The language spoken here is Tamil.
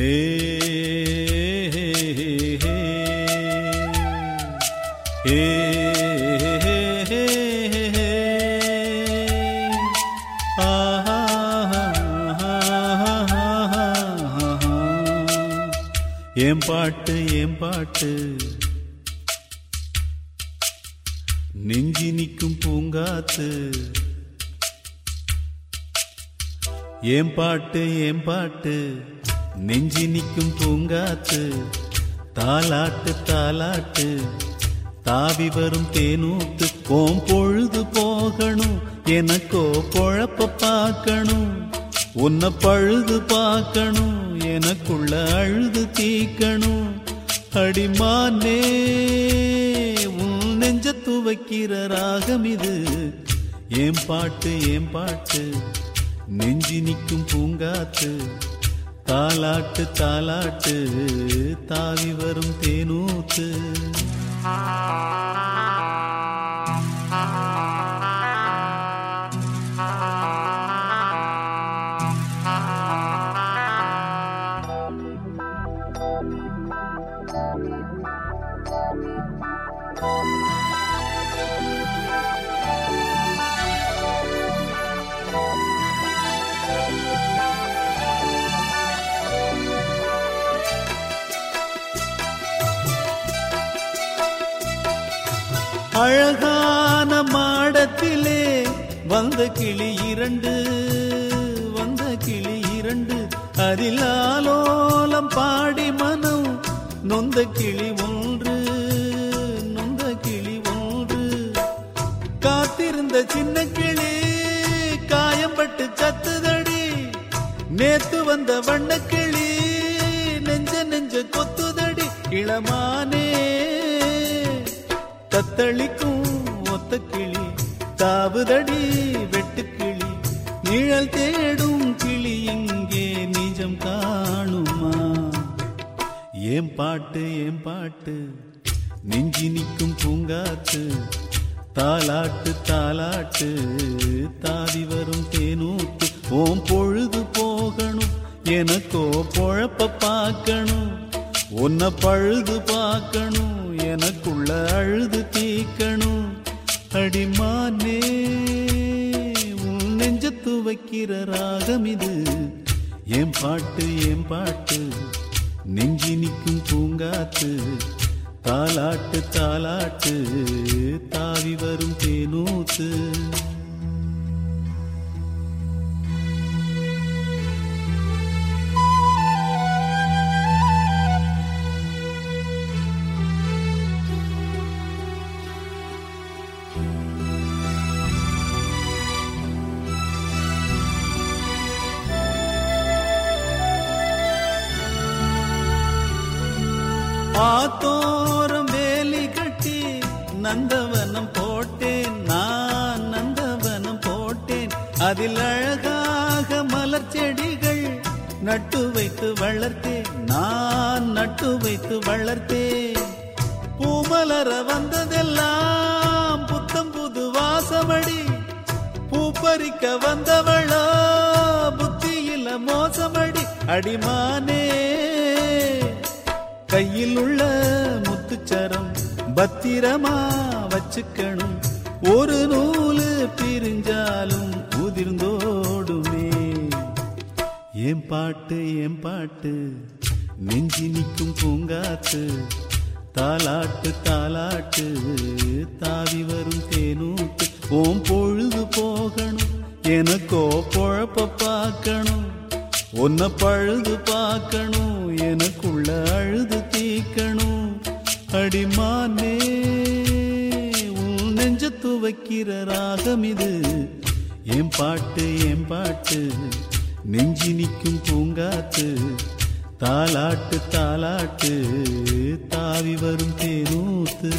ஹே பாட்டு என் பாட்டு நெஞ்சி நிற்கும் பூங்காத்து என் பாட்டு என் பாட்டு நெஞ்சி நிற்கும் பூங்காத்து தாலாட்டு தாலாட்டு தாவி வரும் தேனூத்து கோம் பொழுது போகணும் எனக்கோ பொழப்ப பார்க்கணும். உன்னை பழுது பார்க்கணும் எனக்குள்ள அழுது தீக்கணும். அடிமானே உன் நெஞ்ச துவைக்கிற ராகம் இது. ஏன் பாட்டு ஏன் பாட்டு நெஞ்சி நிற்கும் பூங்காத்து தாலாட்டு தாலாட்டு தாவி வரும் தேனூத்து. அழகான மாடத்திலே வந்த கிளி இரண்டு வந்த கிளி இரண்டு. அதில் ஆலோலம் பாடி மனம் நொந்த கிளி ஒன்று நொந்த கிளி ஒன்று. காத்திருந்த சின்ன கிளி காயம்பட்டு சத்துதடி. நேத்து வந்த வண்ண கிளி நெஞ்ச நெஞ்ச கொத்துதடி. இளமானே தத்தளிக்கும் ஒத்த கிளி தாவுதடி வெட்டுக்கிளி நிழல் தேடும் கிளி இங்கே நிஜம் காணுமா? ஏன் பாட்டு ஏன் பாட்டு? நெஞ்சி நிற்கும் பூங்காத்து தாலாட்டு தாலாட்டு தாவி வரும் தேனூத்து ஓம் பொழுது போகணும் எனக்கோ பொழப்ப பார்க்கணும் உன்னை பழுது பார்க்கணும் எனக்கு ஏன் பாட்டு ஏன் பாட்டு நெஞ்சி நிற்கும் பூங்காத்து தாலாட்டு தாலாட்டு தாவி வரும் தேனூத்து. ஆத்தோரம் வேலி கட்டி நந்தவனம் போட்டேன் நான் நந்தவனம் போட்டேன். அதில் அழகாக மலர் செடிகள் நட்டு வைத்து வளர்த்தேன் நான் நட்டு வைத்து வளர்த்தேன். பூமலர வந்ததெல்லாம் புத்தம் புது வாசமடி. பூ பறிக்க வந்தவளோ புத்தியில மோசமடி. அடிமானே கையில் உள்ள முத்துச்சரம் பத்திரமா வச்சுக்கணும். ஒரு நூலு பிரிஞ்சாலும் உதிர்ந்தோடுமே. என் பாட்டு என் பாட்டு? நெஞ்சி நிற்கும் பூங்காத்து. தாலாட்டு தாலாட்டு தாவி வரும் தேனூட்டு. ஓம் பொழுது போகணும். எனக்கோ பொழப்ப பார்க்கணும். ஒன்ன பழுது பார்க்கணும். நெஞ்சத்து வைக்கிற ராகம் இது. என் பாட்டு என் பாட்டு. நெஞ்சி நிற்கும் பூங்காத்து. தாலாட்டு தாலாட்டு தாவி வரும் தேனூத்து.